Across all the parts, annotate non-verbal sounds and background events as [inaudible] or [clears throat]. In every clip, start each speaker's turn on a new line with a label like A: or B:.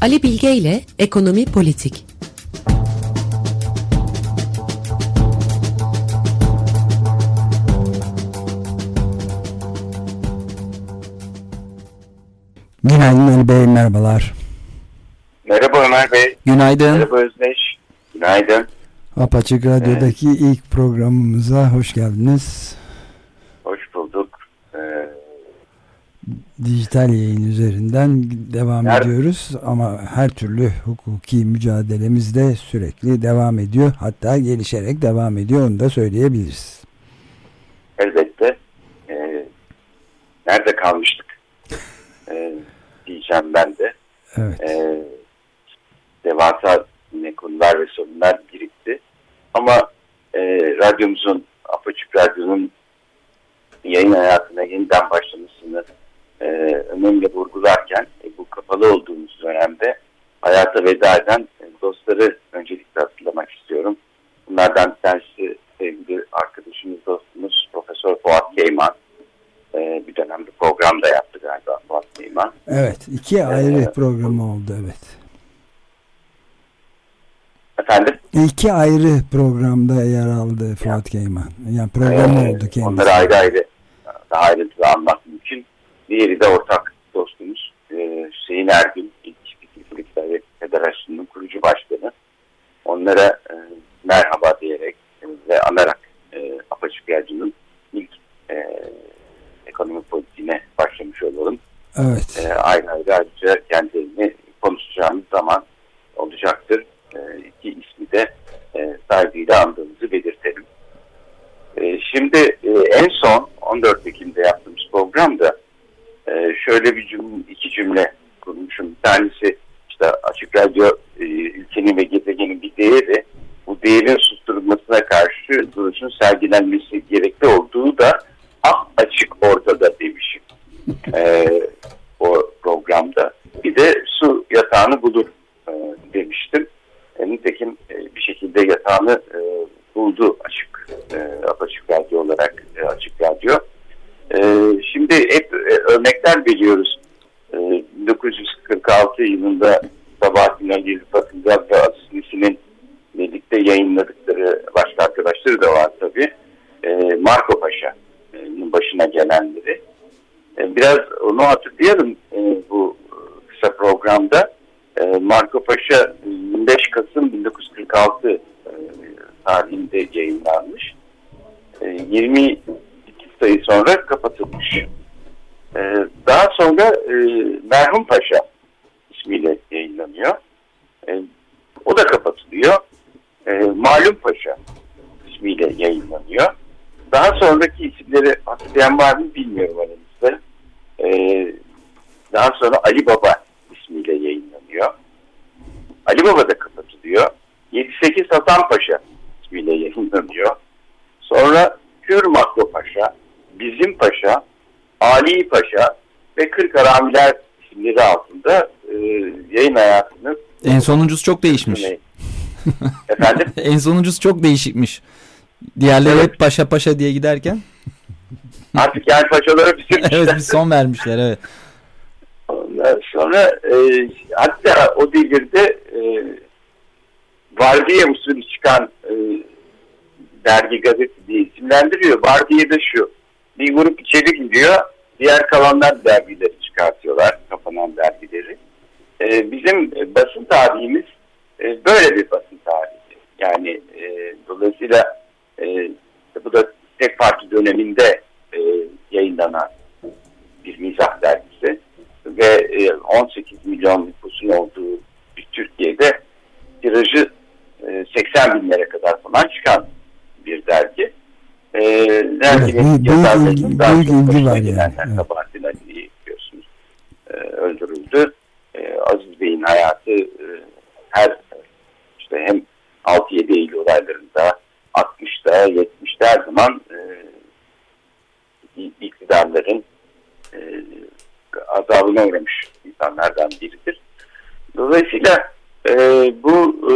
A: Ali Bilge ile Ekonomi Politik.
B: Günaydın Ali Bey, merhabalar.
C: Merhaba Ömer Bey.
B: Günaydın.
C: Merhaba Özdeş. Günaydın.
B: Apaçık Radyo'daki evet. ilk programımıza hoş geldiniz.
C: Hoş bulduk. Ee,
B: Dijital yayın üzerinden devam her, ediyoruz ama her türlü hukuki mücadelemiz de sürekli devam ediyor. Hatta gelişerek devam ediyor onu da söyleyebiliriz.
C: Elbette. Ee, nerede kalmıştık? Ee, diyeceğim ben de.
B: Evet.
C: Ee, devasa yine konular ve sorunlar birikti. Ama e, radyomuzun, Apaçık Radyo'nun yayın hayatına yeniden başlamasını e, önemli vurgularken e, bu kapalı olduğumuz dönemde hayata veda eden e, dostları öncelikle hatırlamak istiyorum. Bunlardan bir tanesi sevgili arkadaşımız, dostumuz Profesör Fuat Keyman. E, bir dönemde program da yaptı galiba Fuat Keyman.
B: Evet, iki ayrı ee, program oldu evet.
C: Efendim?
B: İki ayrı programda yer aldı Fuat Keyman. Yani program ee, oldu kendisi.
C: Onları ayrı ayrı daha ayrıntılı anlatmak mümkün. Diğeri de ortak dostumuz e, Hüseyin Ergün, ilk Fikircilik Federasyonu'nun kurucu başkanı. Onlara e, merhaba diyerek ve anarak e, Apaçık Yaycı'nın ilk e, ekonomi politiğine başlamış olalım.
B: Evet.
C: E, ayrı ayrı ayrıca kendilerini konuşacağımız zaman olacaktır. E, iki ismi de e, saygıyla andığımızı belirtelim. E, şimdi e, en son 14 Ekim'de yaptığımız programda e, şöyle bir cümle, iki cümle kurmuşum. Bir tanesi işte Açık Radyo e, ülkenin ve gezegenin bir değeri. Bu değerin susturulmasına karşı duruşun sergilenmesi gerekli olduğu da ah açık ortada demişim. E, o programda. Bir de su yatağını bulur e, demiştim. E, nitekim e, bir şekilde yatağını e, buldu açık e, apaçık radyo olarak e, açık radyo. E, şimdi hep e, örnekler veriyoruz. E, 1946 yılında Sabahattin Ali Rıfat ve Aziz Nesin'in birlikte yayınladıkları başka arkadaşları da var tabii. E, Marco Paşa'nın başına gelenleri. E, biraz onu hatırlayalım e, bu kısa programda. E, Marco Paşa 25 Kasım 1946 e, tarihinde yayınlanmış. E, 22 sayı sonra kapatılmış. Sonra e, Merhum Paşa ismiyle yayınlanıyor. E, o da kapatılıyor. E, Malum Paşa ismiyle yayınlanıyor. Daha sonraki isimleri hatırlayan var mı bilmiyorum aramızda. E, daha sonra Ali Baba ismiyle yayınlanıyor. Ali Baba da kapatılıyor. 7-8 Hasan Paşa ismiyle yayınlanıyor. Sonra Hür Makro Paşa, Bizim Paşa, Ali Paşa ve Kırk Haramiler isimleri altında e, yayın hayatını...
D: En sonuncusu çok değişmiş.
C: Efendim? [laughs]
D: en sonuncusu çok değişikmiş. Diğerleri evet. hep paşa paşa diye giderken. [laughs]
C: Artık yani paşalara bitirmişler. [laughs]
D: evet bir son vermişler evet.
C: Ondan sonra e, hatta o devirde e, Vardiya usulü çıkan e, dergi gazete diye isimlendiriyor. Vardiya da şu. Bir grup içeri gidiyor. Diğer kalanlar dergileri çıkartıyorlar. Kapanan dergileri. E, bizim basın tarihimiz e, böyle bir basın tarihi. Yani e, dolayısıyla e, bu da tek parti döneminde e, yayınlanan bir mizah dergisi ve e, 18 milyon nüfusun olduğu bir Türkiye'de tirajı e, 80 binlere kadar falan çıkan bir dergi. E, derginin
B: evet, yazarlarının daha çok başına gelenler
C: yani. Biliyorsunuz e, öldürüldü. E, Aziz Bey'in hayatı e, her işte hem 6-7 Eylül olaylarında 60'da 70'de her zaman e, iktidarların e, azabına uğramış insanlardan biridir. Dolayısıyla e, bu e,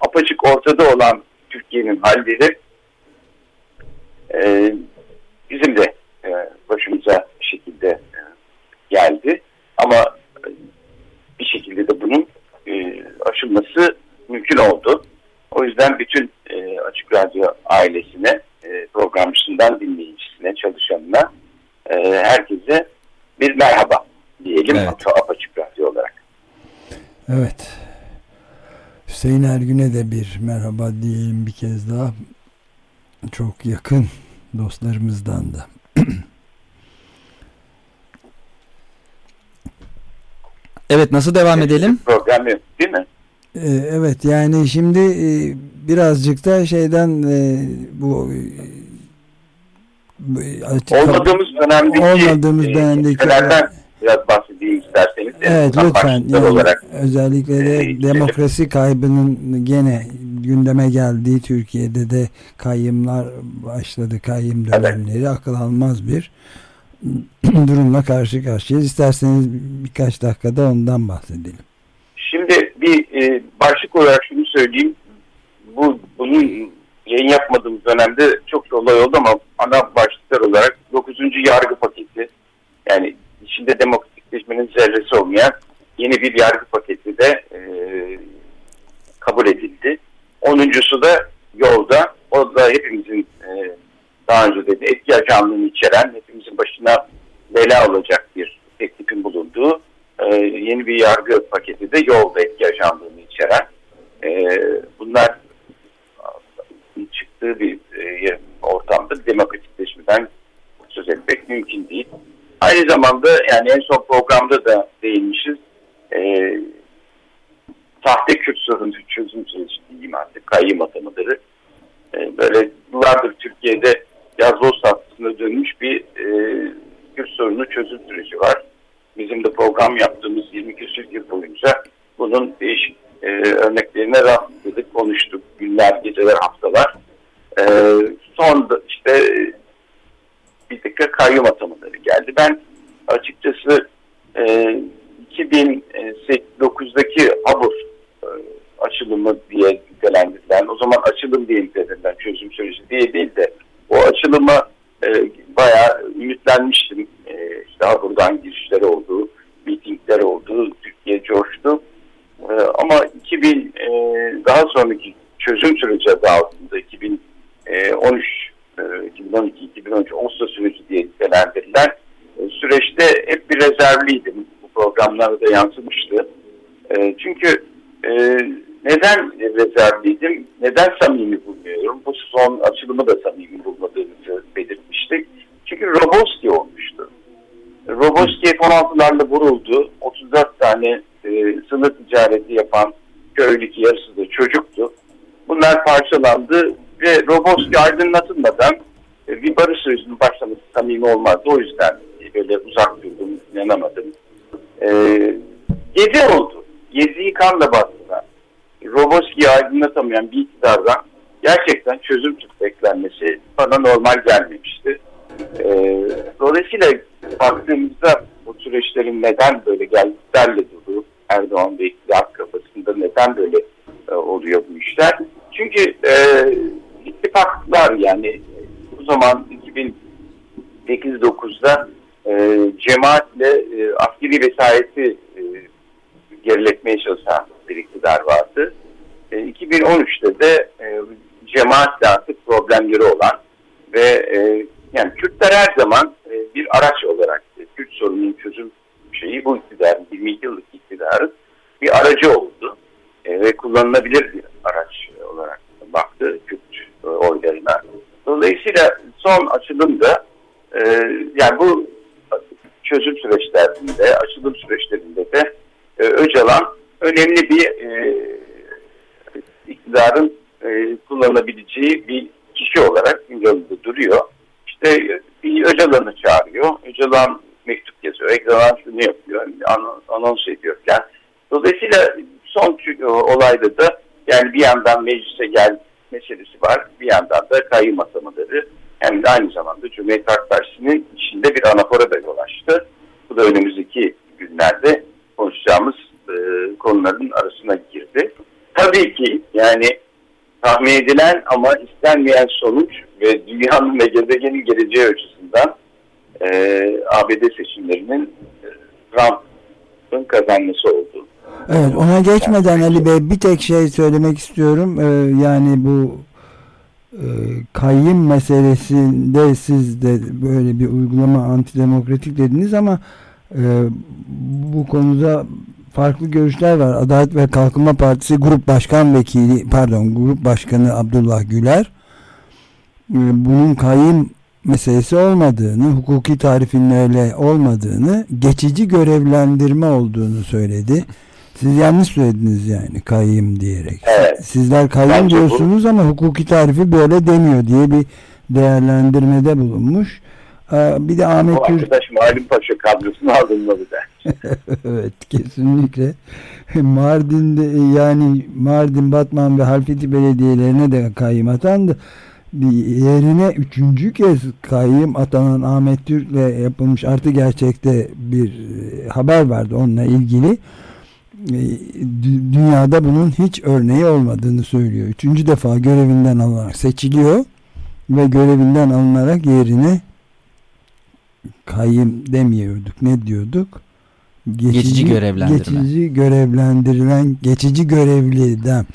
C: apaçık ortada olan Türkiye'nin halleri e, bizim de e, başımıza bir şekilde e, geldi. işçisine, çalışanına e, herkese bir merhaba diyelim
D: Evet.
C: apaçık radyo olarak.
B: Evet. Ergün'e de bir merhaba diyelim bir kez daha. Çok yakın dostlarımızdan da. [clears throat]
D: Evet nasıl devam edelim?
C: Program değil mi?
B: Ee, Evet yani şimdi e, birazcık da şeyden e, bu e,
C: Olmadığımız dönemdeki
B: Olmadığımız dönemdeki-
C: biraz bahsedeyim isterseniz.
B: Evet
C: En
B: lütfen yani
C: olarak
B: özellikle de
C: e,
B: demokrasi kaybının gene gündeme geldiği Türkiye'de de kayyımlar başladı kayyım
C: Evet.
B: dönemleri akıl almaz bir [clears throat] durumla karşı karşıyayız. İsterseniz birkaç dakikada ondan bahsedelim.
C: Şimdi bir e, başlık olarak şunu söyleyeyim. Bu bunun yayın yapmadığımız dönemde çok olay oldu ama ana başlıklar olarak 9. yargı paketi yani içinde demokratikleşmenin zerresi olmayan yeni bir yargı paketi de e, kabul edildi. Onuncusu da yolda. O da hepimizin e, daha önce de etki ajanlığını içeren, hepimizin başına bela olacak bir teklifin bulunduğu e, yeni bir yargı paketi de yolda etki ajanlığını içeren. E, bunlar çıktığı bir e, ortamda demokratikleşmeden söz etmek mümkün değil. Aynı zamanda yani en son programda da değinmişiz. E, sahte Kürt sorunu çözüm süreci diyeyim artık kayyım atamaları. E, böyle yıllardır Türkiye'de yazboz tahtasına dönmüş bir e, Kürt sorunu çözüm süreci var. Bizim de program yaptığımız 20 küsur yıl boyunca bunun değişik e, örneklerine rastladık, konuştuk. Günler, geceler, haftalar. E, son işte bir dakika kayyum atamaları geldi. Ben açıkçası e, 2009'daki Habur e, açılımı diye nitelendirilen, o zaman açılım diye nitelendirilen çözüm süreci diye değil de o açılıma e, bayağı ümitlenmiştim. E, işte Habur'dan girişler oldu, mitingler oldu, Türkiye coştu. E, ama 2000 e, daha sonraki çözüm süreci adı altında 2013 e, 2012-2013 Oslo süreci diye nitelendirilen e, süreçte hep bir rezervliydim. Bu programlarda da yansımıştı. E, çünkü e, neden rezervliydim? Neden samimi bulmuyorum? Bu son açılımı da samimi bulmadığımızı belirtmiştik. Çünkü Roboski olmuştu. Roboski F-16'larla vuruldu. 34 tane e, sınır ticareti yapan köylük yarısı da çocuktu. Bunlar parçalandı ve Roboski aydınlatılmadan e, bir barış sürecinin başlaması samimi olmazdı. O yüzden e, böyle uzak durdum, inanamadım. E, gezi oldu. Geziyi kanla bastılar. Aydınlatamayan bir iktidardan gerçekten çözüm beklenmesi bana normal gelmemişti. E, dolayısıyla baktığımızda bu süreçlerin neden böyle geldiklerle dolu Erdoğan ve iktidar kafasında neden böyle e, oluyor bu işler? Çünkü e, ittifaklar yani o zaman 2008-9'da e, cemaatle e, askeri vesayeti e, geriletmeye çalışan bir iktidar vardı. E, 2013'te de e, cemaatle artık problemleri olan ve e, yani Kürtler her zaman e, bir araç olarak e, Kürt sorununun çözüm şeyi bu iktidarın 22 yıllık iktidarın bir aracı oldu e, ve kullanılabilir bir araç olarak baktı Kürt e, oylarına. Dolayısıyla son açılımda e, yani bu çözüm süreçlerinde, açılım süreçlerinde de e, Öcalan önemli bir iktidarın e, kullanabileceği bir kişi olarak gündemde duruyor. İşte e, bir Öcalan'ı çağırıyor. Öcalan mektup yazıyor. Öcalan şunu yapıyor. an- Anons ediyorken. Dolayısıyla son çü- olayda da yani bir yandan meclise gel meselesi var. Bir yandan da kayyum atamaları hem de aynı zamanda Cumhuriyet Halk Partisi'nin içinde bir anafora da yol açtı. Bu da önümüzdeki günlerde konuşacağımız e, konuların arasına girdi. Tabii ki yani tahmin edilen ama istenmeyen sonuç ve dünyanın ve gezegenin geleceği açısından e, ABD seçimlerinin e, Trump'ın kazanması oldu.
B: Evet ona geçmeden Ali Bey bir tek şey söylemek istiyorum. Ee, yani bu e, kayyım meselesinde siz de böyle bir uygulama antidemokratik dediniz ama e, bu konuda farklı görüşler var. Adalet ve Kalkınma Partisi Grup Başkan Vekili pardon Grup Başkanı Abdullah Güler e, bunun kayyım meselesi olmadığını, hukuki tarifinin öyle olmadığını, geçici görevlendirme olduğunu söyledi. Siz yanlış söylediniz yani kayyım diyerek.
C: Evet.
B: Sizler kayyım
C: Bence bu-
B: diyorsunuz ama hukuki tarifi böyle demiyor diye bir değerlendirmede bulunmuş. Ee, Bir de Ahmet Türk
C: arkadaş Malum Paşa kadrosuna alınmalı der. [laughs]
B: evet kesinlikle. [laughs] Mardin'de yani Mardin, Batman ve Halfeti belediyelerine de kayyım atandı. Bir yerine üçüncü kez kayyım atanan Ahmet Türk'le yapılmış artı gerçekte bir e, haber vardı onunla ilgili. E, dü- Dünyada bunun hiç örneği olmadığını söylüyor. Üçüncü defa görevinden alınarak seçiliyor ve görevinden alınarak yerine kayyım demiyorduk. Ne diyorduk?
D: Geçici görevlendirme.
B: Geçici görevlendirilen geçici görevliden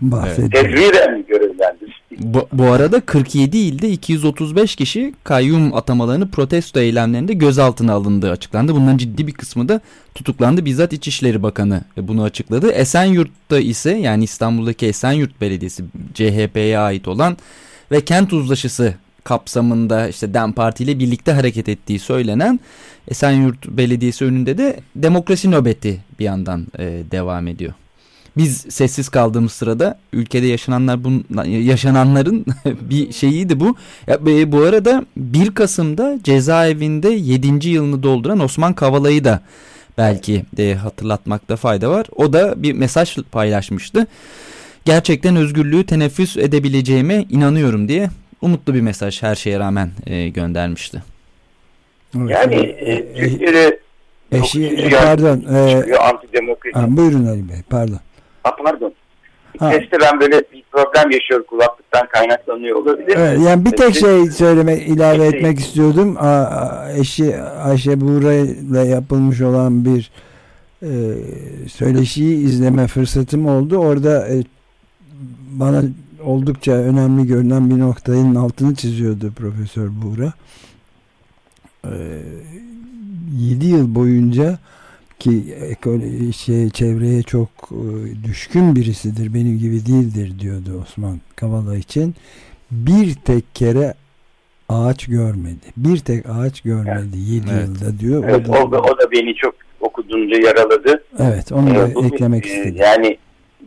B: bahsediyor.
C: Tedbiren mi görevlendir?
D: Bu, bu arada 47 ilde 235 kişi kayyum atamalarını protesto eylemlerinde gözaltına alındığı açıklandı. Bunların ciddi bir kısmı da tutuklandı. Bizzat İçişleri Bakanı bunu açıkladı. Esenyurt'ta ise yani İstanbul'daki Esenyurt Belediyesi CHP'ye ait olan ve kent uzlaşısı kapsamında işte DEM Parti ile birlikte hareket ettiği söylenen Esenyurt Belediyesi önünde de demokrasi nöbeti bir yandan e, devam ediyor. Biz sessiz kaldığımız sırada ülkede yaşananlar bun, yaşananların [laughs] bir şeyiydi bu. Ya, e, bu arada 1 Kasım'da cezaevinde 7. yılını dolduran Osman Kavala'yı da belki e, hatırlatmakta fayda var. O da bir mesaj paylaşmıştı. Gerçekten özgürlüğü teneffüs edebileceğime inanıyorum diye umutlu bir mesaj her şeye rağmen e, göndermişti.
B: Evet.
C: Yani
B: E,
C: e,
B: e,
C: Türkiye'de
B: eşi,
C: dokuzuncu
B: e, pardon. e,
C: çıkıyor antidemokrasi.
B: ha, buyurun Ali Bey pardon.
C: Ha, pardon.
B: Ha.
C: Seste ben böyle bir problem yaşıyorum kulaklıktan kaynaklanıyor olabilir.
B: Evet, yani bir tek şey söyleme ilave
C: Peki.
B: etmek istiyordum. A- a- Eşi Ayşe Buğra ile yapılmış olan bir e, söyleşiyi izleme fırsatım oldu. Orada e, bana oldukça önemli görünen bir noktanın altını çiziyordu Profesör Buğra. E, 7 yıl boyunca ki ekol- şey çevreye çok e, düşkün birisidir benim gibi değildir diyordu Osman Kavala için bir tek kere ağaç görmedi bir tek ağaç görmedi 7
D: Evet.
B: yılda diyor
C: Evet,
B: o da,
C: o, da, o da beni çok okuduğunca yaraladı.
B: evet onu da
C: Ee,
B: eklemek
C: e,
B: istedim
C: Yani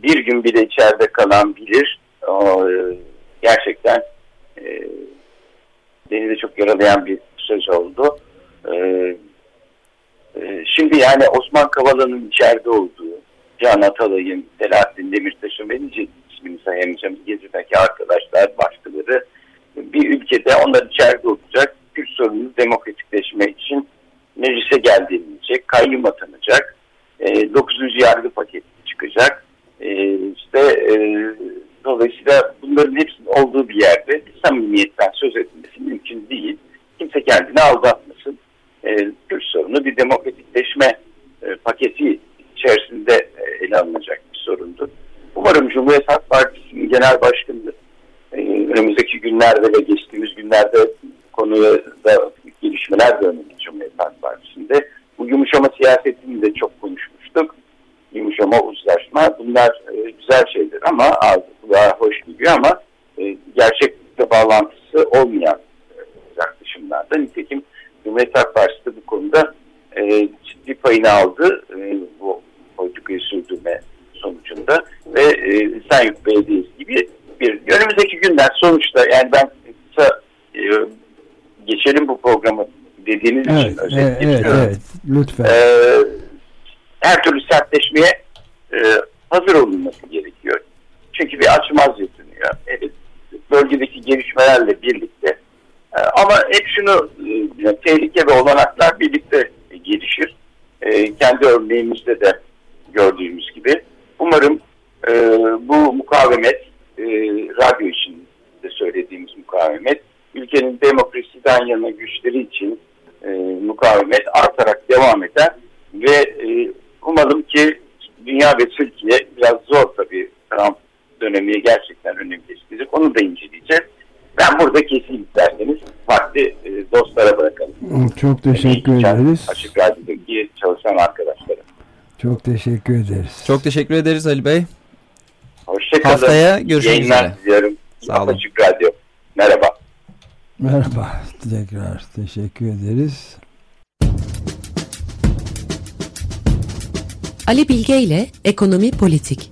C: bir gün bile içeride kalan bilir. O, e, gerçekten e, beni de çok yaralayan bir söz oldu. E, e, şimdi yani Osman Kavala'nın içeride olduğu, Can Atalay'ın, Selahattin Demirtaş'ın ve nice ismini sayamayacağım Gezi'deki arkadaşlar, başkaları bir ülkede onlar içeride olacak. Kürt sorunun demokratikleşme için meclise geldiğinecek, kayyum atanacak, e, 9. yargı paketi çıkacak. E, işte e, dolayısıyla bunların hepsinin olduğu bir yerde samimiyetten söz edilmesi mümkün değil. Kimse kendini aldatmasın. E, Kürt sorunu bir demokratikleşme e, paketi içerisinde e, ele alınacak bir sorundu. Umarım Cumhuriyet Halk Partisi'nin genel başkanı e, önümüzdeki günlerde ve geçtiğimiz günlerde konuya da gelişmeler de önemli Cumhuriyet Halk Partisi'nde. Bu yumuşama siyasetini de çok konuşmuştuk. Yumuşama, uzlaşma bunlar e, güzel şeyler ama ağzı kulağa hoş geliyor ama e, gerçeklikle bağlantısı olmayan e, yaklaşımlarda. Nitekim Cumhuriyet Halk Partisi de bu konuda e, ciddi payını aldı e, bu politikayı sürdürme sonucunda ve e, Senyurt Belediyesi gibi bir önümüzdeki günler sonuçta yani ben kısa e, geçelim bu programı dediğiniz
B: evet,
C: için
B: evet,
C: özetle
B: evet, evet lütfen
C: Ee, her türlü sertleşmeye e, hazır olunması gerekiyor. Çünkü bir açmaz yetiniyor. Evet, bölgedeki gelişmelerle birlikte e, ama hep şunu e, tehlike ve olanaklar birlikte gelişir. E, kendi örneğimizde de gördüğümüz gibi. Umarım e, bu mukavemet e, radyo için de söylediğimiz mukavemet ülkenin demokrasiden yana güçleri için e, mukavemet artarak devam eder ve e, umalım ki dünya ve Türkiye biraz zor tabii Trump dönemi gerçekten önemli geçecek. Onu da inceleyeceğiz. ben burada keseyim isterseniz. Vakti e, dostlara bırakalım.
B: Çok teşekkür
C: İyi,
B: ederiz.
C: Açık Radyo'daki çalışan arkadaşlara.
B: Çok teşekkür ederiz.
D: Çok teşekkür ederiz Ali Bey.
C: Hoşçakalın.
D: Haftaya görüşmek
C: Yayınlar
D: üzere.
C: diliyorum.
D: Sağ olun.
C: Açık Radyo. Merhaba.
B: Merhaba. Tekrar teşekkür ederiz.
A: Ali Bilge ile Ekonomi Politik